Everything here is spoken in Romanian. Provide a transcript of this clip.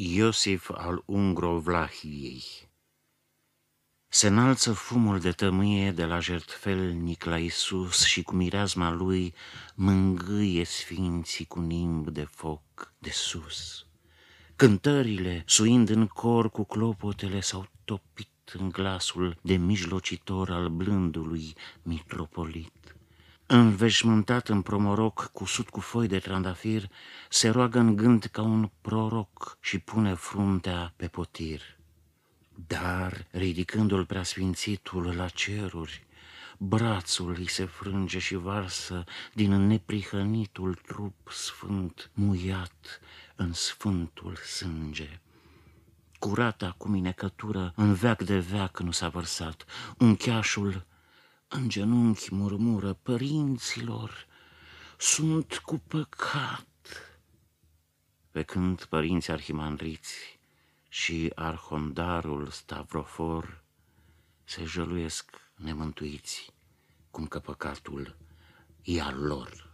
Iosif al Ungrovlahiei Se înalță fumul de tămâie de la jertfelnic la Isus și cu mireazma lui mângâie sfinții cu nimb de foc de sus. Cântările, suind în cor cu clopotele, s-au topit în glasul de mijlocitor al blândului mitropolit. Înveșmântat în promoroc, cusut cu foi de trandafir, se roagă în gând ca un proroc și pune fruntea pe potir. Dar, ridicându-l preasfințitul la ceruri, brațul îi se frânge și varsă din neprihănitul trup sfânt muiat în sfântul sânge. Curata cu minecătură în veac de veac nu s-a vărsat, uncheașul în genunchi murmură, părinților, sunt cu păcat. Pe când părinții arhimandriți și arhondarul Stavrofor se jăluiesc nemântuiți, cum că păcatul e al lor.